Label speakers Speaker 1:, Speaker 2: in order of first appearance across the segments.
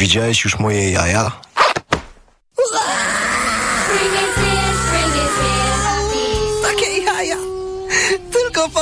Speaker 1: Widziałeś już moje jaja?
Speaker 2: Takie jaja! Tylko w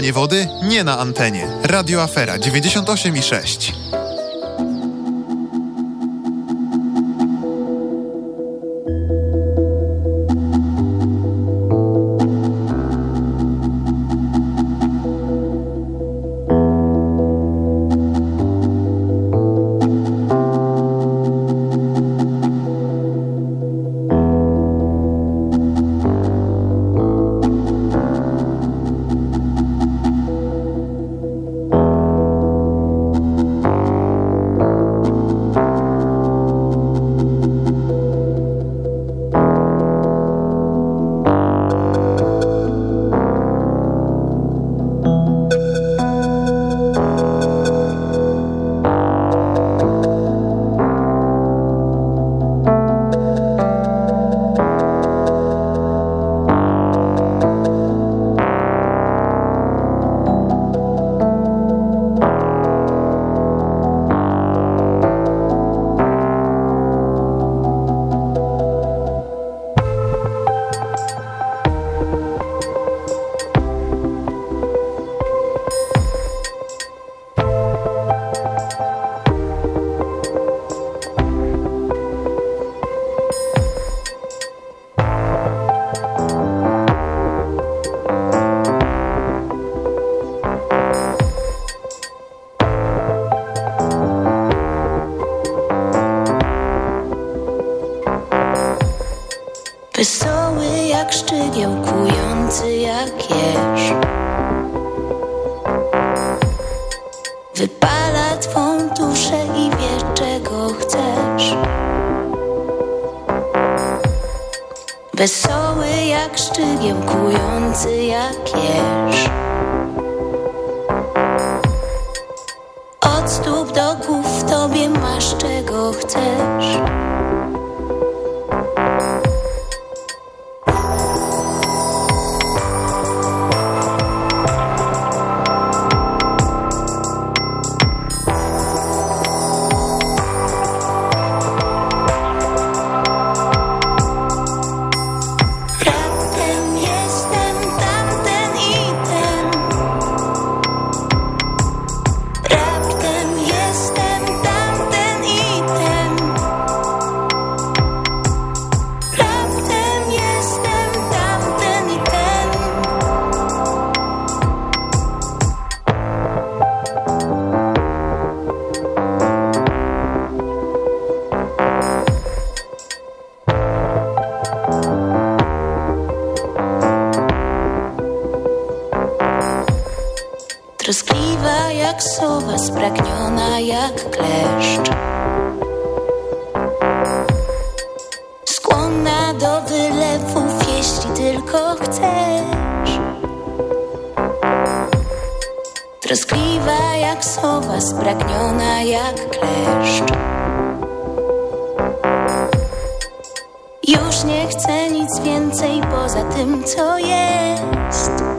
Speaker 1: Lanie wody? Nie na antenie. Radio Afera 98,6.
Speaker 3: Troskliwa jak sowa, spragniona jak kleszcz. Już nie chcę nic więcej poza tym, co jest.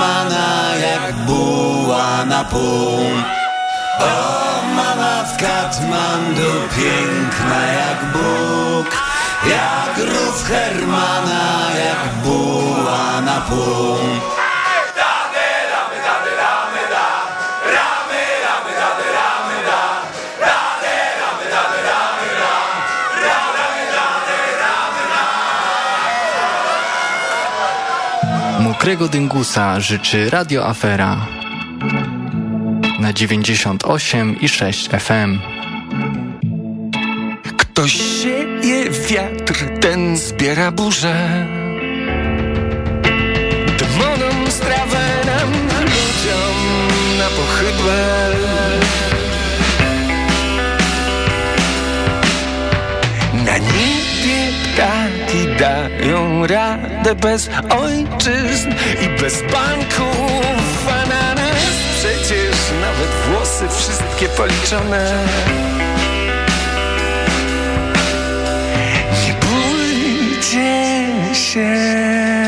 Speaker 4: Hermana, jak buła na pół. O mama w Katmandu piękna jak Bóg. Jak rów Hermana, jak buła na pół
Speaker 5: Mokrego Dyngusa życzy Radio Afera na 98 i 6 FM.
Speaker 6: Ktoś sieje wiatr, ten zbiera burzę. Demonom strawę nam, ludziom na pochybę. Dają radę bez ojczyzn i bez banków. A na nas przecież nawet włosy wszystkie policzone. Nie bójcie się.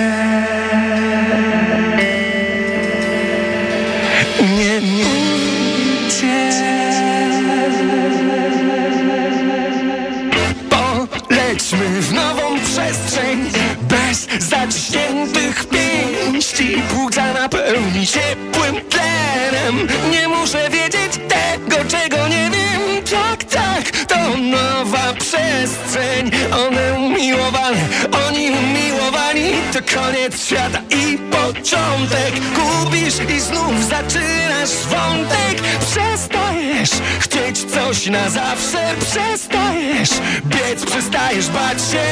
Speaker 6: Zaciśniętych pięści. Płuca napełni ciepłym tlenem. Nie muszę wiedzieć tego, czego nie wiem. Tak, tak, nowa przestrzeń. One umiłowane, oni umiłowani. To koniec świata i początek. Gubisz i znów zaczynasz wątek. Przestajesz chcieć coś na zawsze. Przestajesz biec, przestajesz bać się.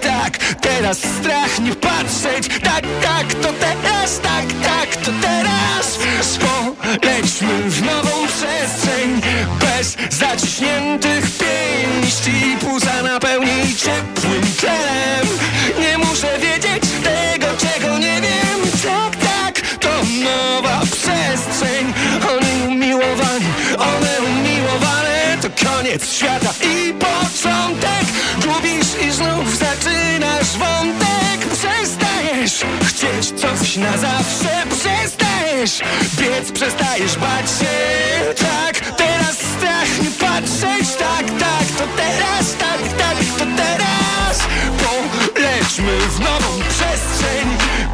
Speaker 6: Tak, teraz strach nie patrzeć. Tak, tak, to teraz, tak, tak, to teraz. Polećmy w nową przestrzeń bez zaciśniętych pięści. Płuca napełni ciepłym tlenem. Nie muszę wiedzieć tego, czego nie wiem. Tak, tak, to nowa przestrzeń. Oni umiłowani, one umiłowane. To koniec świata i początek. Gubisz i znów zaczynasz wątek. Przestajesz chcieć coś na zawsze. Przestajesz biec, przestajesz bać się. Tak, teraz patrzeć. Tak, tak, to teraz, tak, tak, to teraz. Polećmy w nową przestrzeń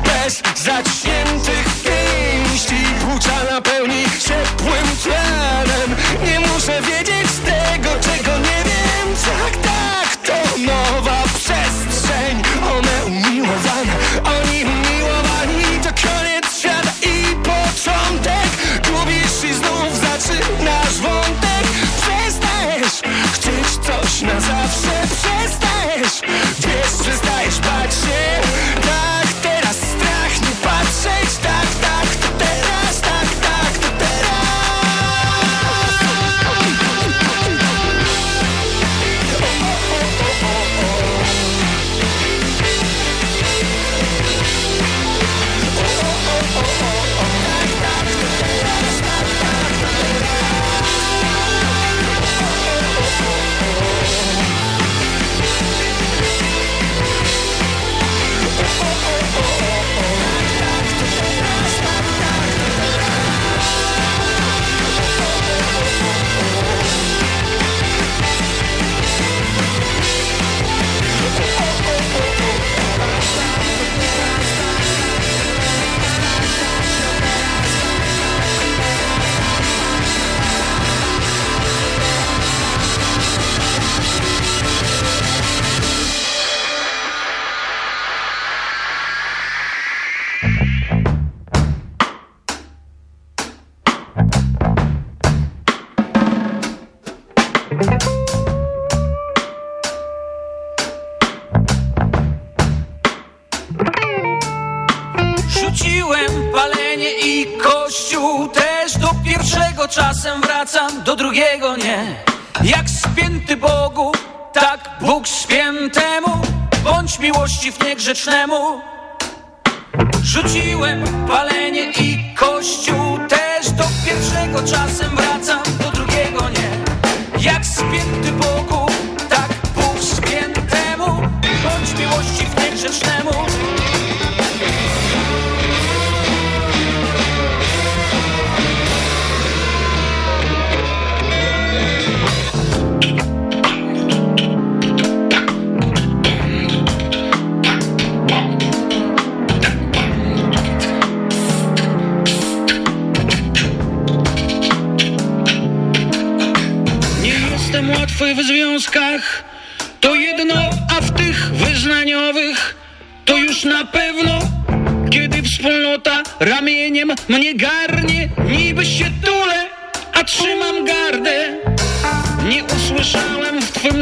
Speaker 6: bez zaciśniętych pięści. Płuca napełni ciepłym tlenem. Nie muszę wiedzieć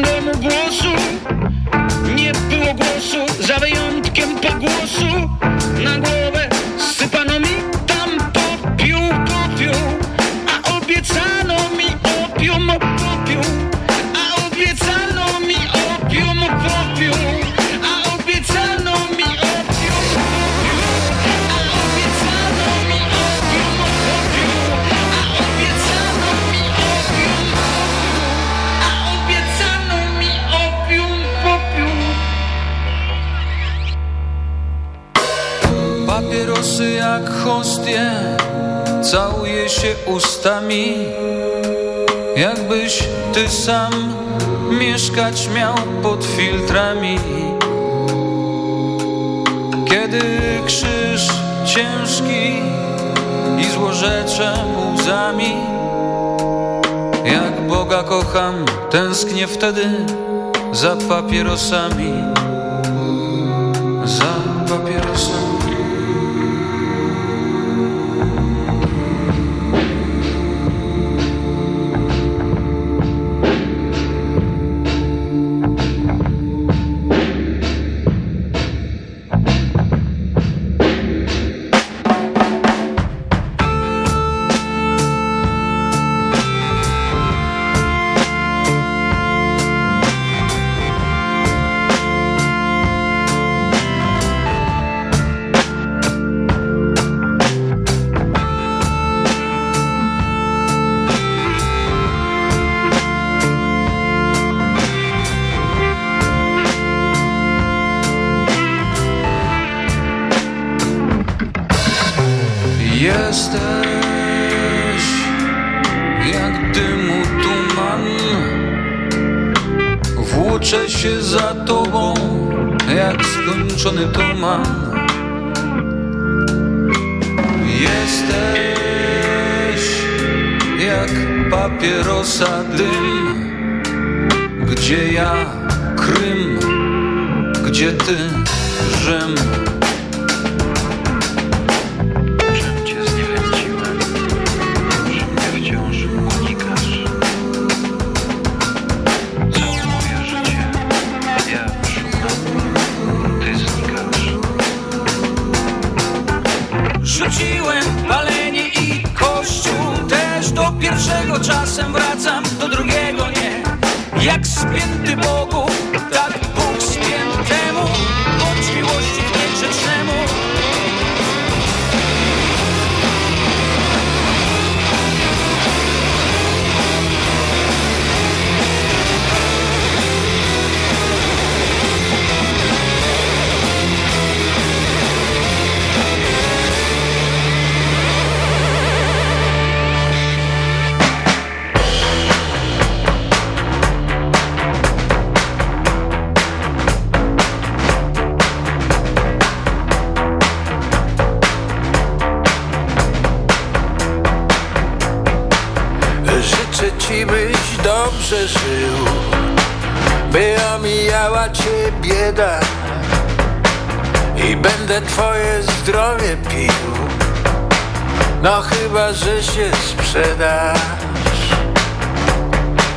Speaker 7: domu głosu, nie było głosu, za wyjątkiem pogłosu na głowę
Speaker 8: Się ustami Jakbyś ty sam Mieszkać miał pod filtrami. Kiedy krzyż ciężki I złorzecze łzami Jak Boga kocham Tęsknię wtedy Za papierosami Jesteś jak dymu tuman Włóczę się za tobą jak skończony tuman Jesteś jak papierosa dym. Gdzie ja Krym, gdzie ty Rzym
Speaker 6: dobrze By omijała cię bieda I będę twoje zdrowie pił. No chyba, że się sprzedasz.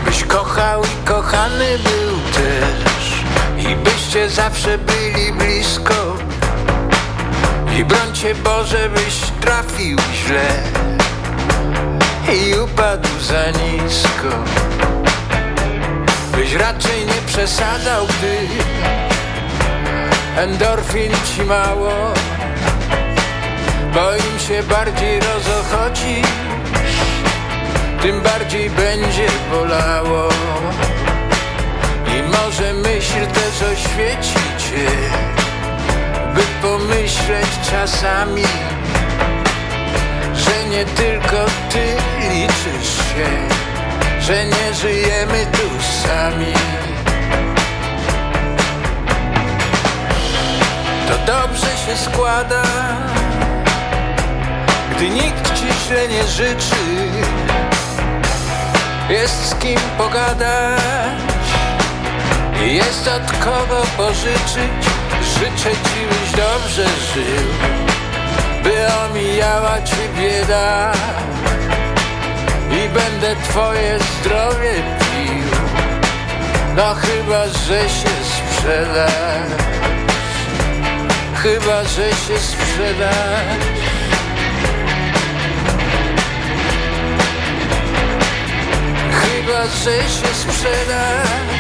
Speaker 6: Byś kochał i kochany był też. I byście zawsze byli blisko. I broń cię Boże, byś trafił źle. I upadł za nisko Byś raczej nie przesadzał, gdy endorfin ci mało. Bo im się bardziej rozochodzi Tym bardziej będzie bolało. I może myśl też oświeci cię By pomyśleć czasami że nie tylko ty liczysz się, że nie żyjemy tu sami. To dobrze się składa, gdy nikt ci źle nie życzy
Speaker 9: jest z kim pogadać, jest od kogo pożyczyć. Życzę ci, byś dobrze żył, by omijała ci bieda i będę twoje zdrowie pił. No chyba, że się sprzedasz, chyba, że się sprzedasz. Chyba, że się sprzedasz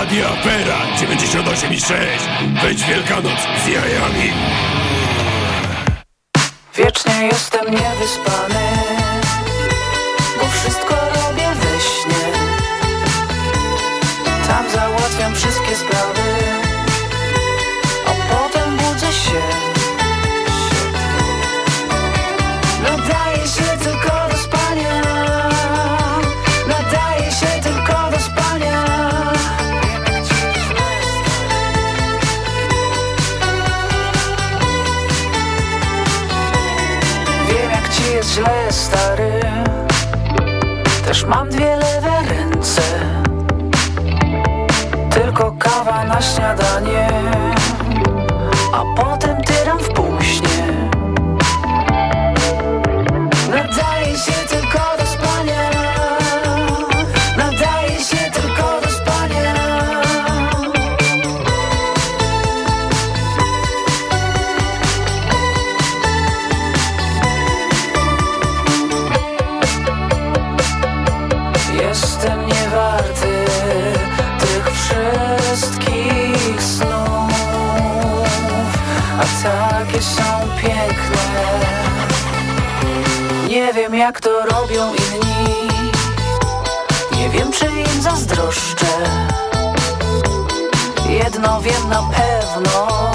Speaker 10: Radio Opera 98,6. Wejdź Wielkanoc z jajami.
Speaker 6: Wiecznie jestem niewyspany, bo wszystko robię we śnie. Tam załatwiam wszystkie sprawy, mam dwie lewe ręce. Tylko kawa na śniadanie. A potem czy im zazdroszczę. Jedno wiem na pewno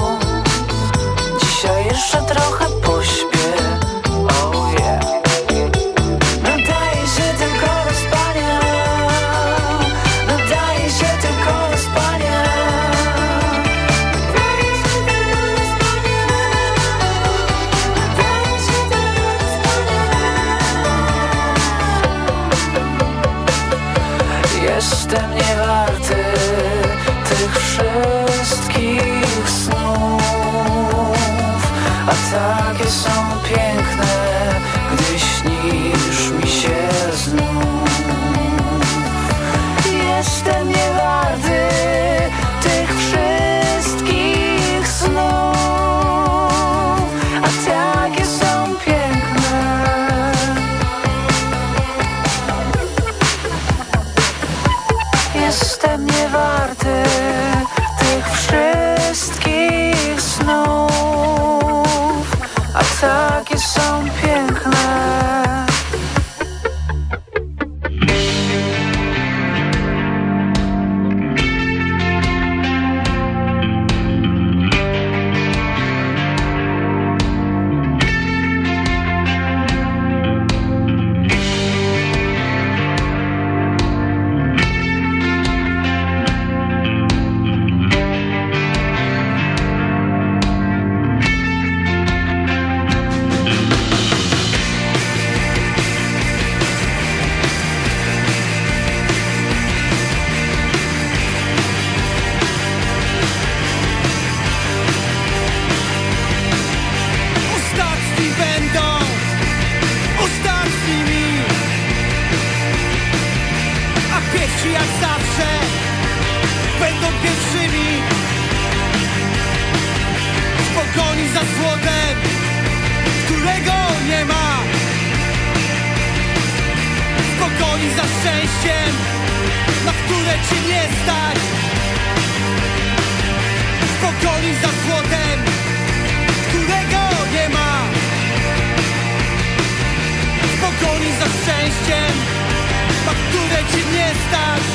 Speaker 11: cię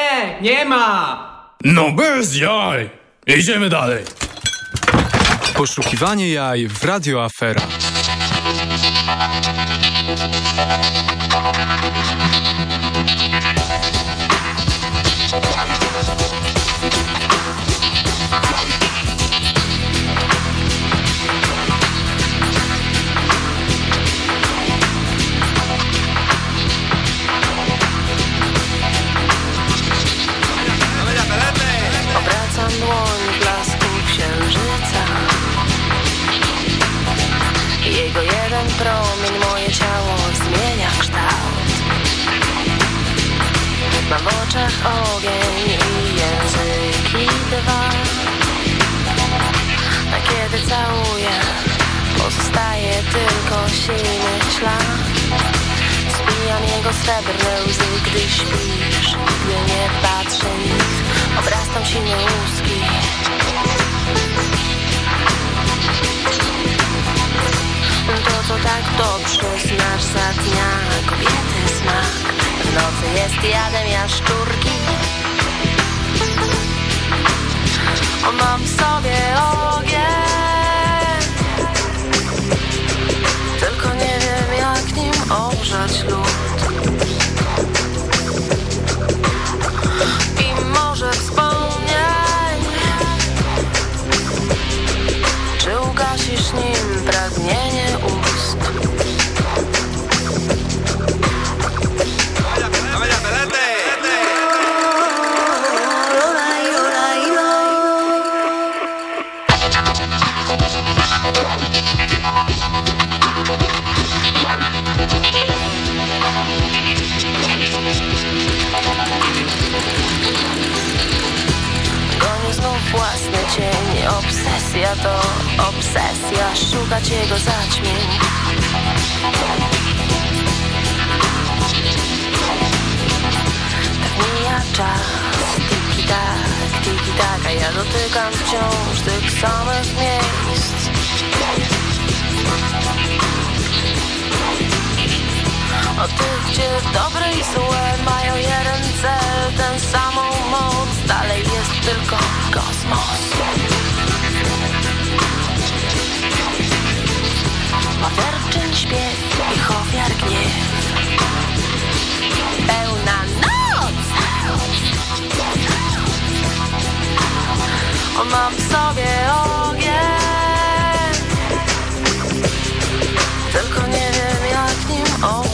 Speaker 11: Nie, nie ma!
Speaker 10: No bez jaj! Idziemy dalej.
Speaker 12: Poszukiwanie jaj w Radio Afera.
Speaker 13: Dwa. A kiedy całuję Pozostaje tylko silny ślad Spijam jego srebrne łzy, gdy śpisz Gdy nie patrzy nic. Obrastam silne łuski. To, co tak dobrze znasz za dnia Kobiety smak. W nocy jest jadem jaszczurki Mam w sobie Obsesja to obsesja. Szukać jego zaćmień. Tak mija czas Tiki tak, tiki tak A ja dotykam wciąż tych samych miejsc. O tych, gdzie dobre i złe mają jeden cel, ten samą moc. Dalej jest tylko kosmos Morderczyn śpiew ich ofiar gniew. Pełna noc! O, Mam w sobie ogień. Tylko nie wiem jak nim ogrzać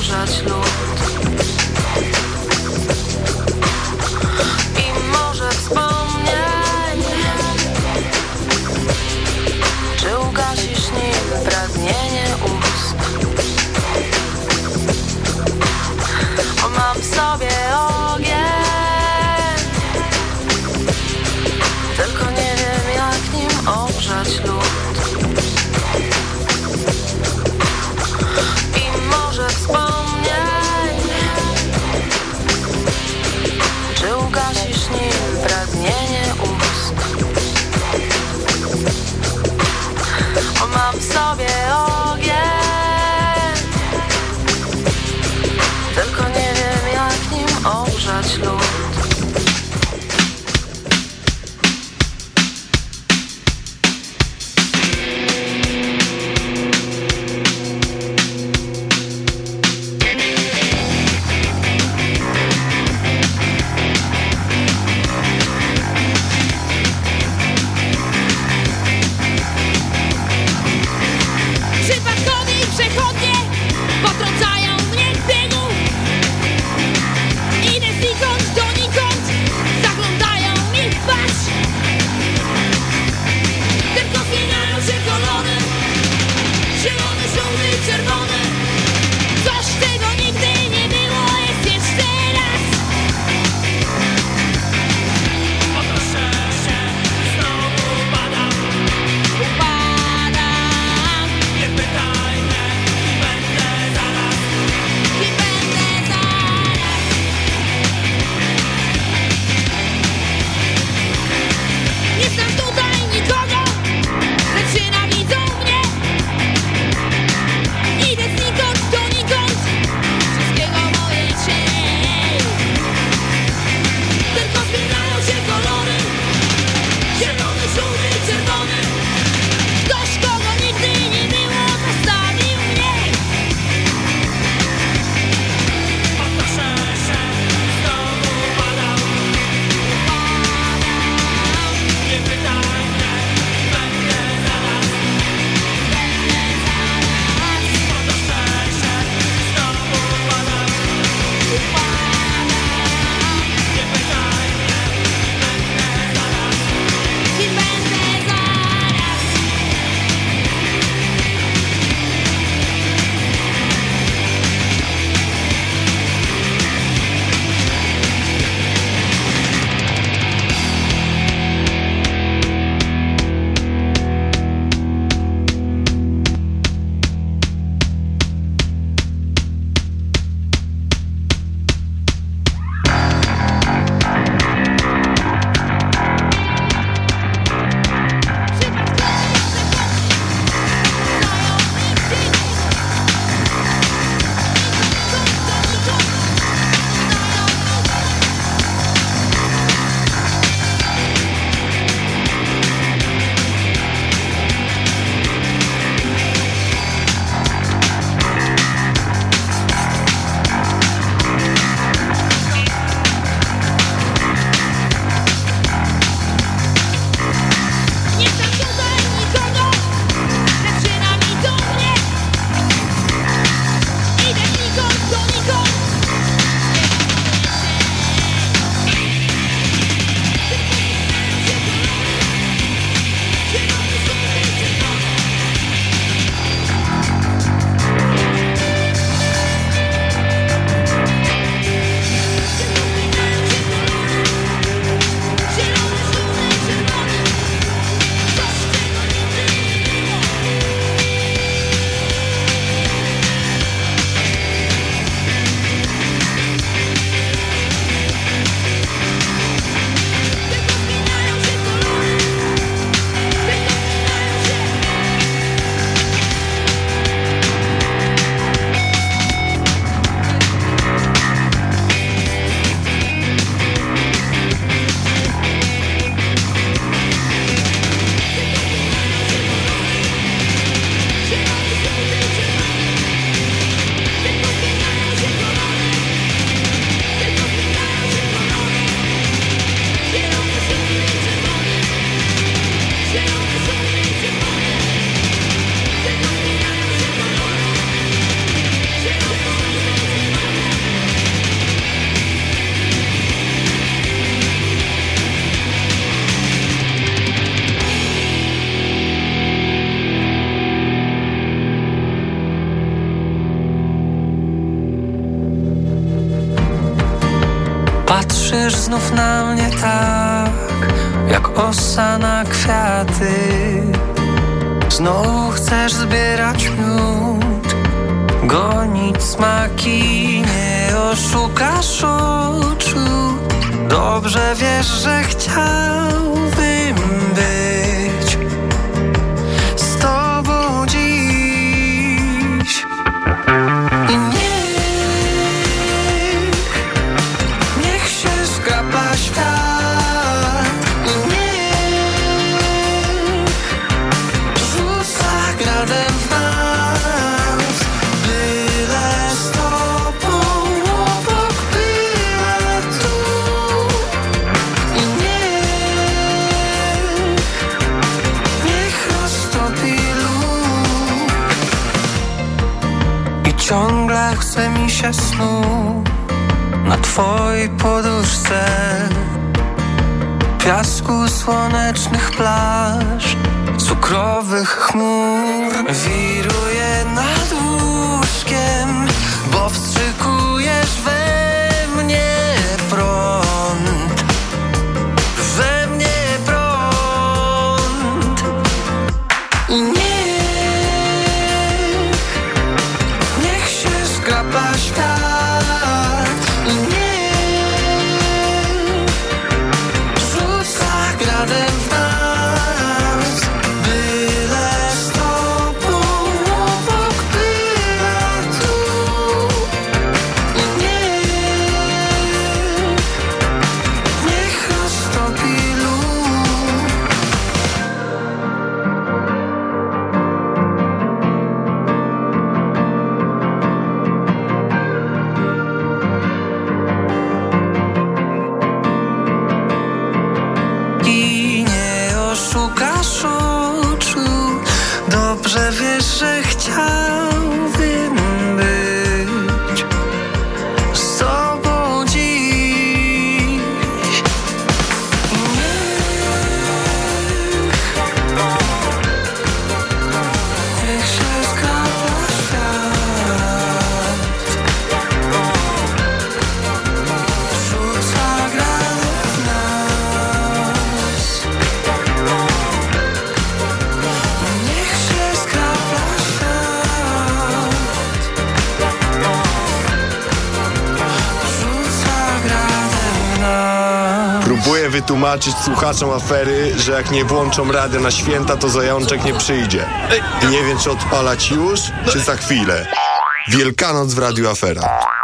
Speaker 6: na mnie tak Jak osa na kwiaty. Znowu chcesz zbierać miód Gonić smaki Nie oszukasz oczu. Dobrze wiesz, że chciał się snu na twojej poduszce. Piasku słonecznych plaż, cukrowych chmur,
Speaker 1: wirus wytłumaczyć słuchaczom afery, że jak nie włączą rady na święta, to zajączek nie przyjdzie. I nie wiem, czy odpalać już, czy za chwilę. Wielkanoc w Radiu Afera.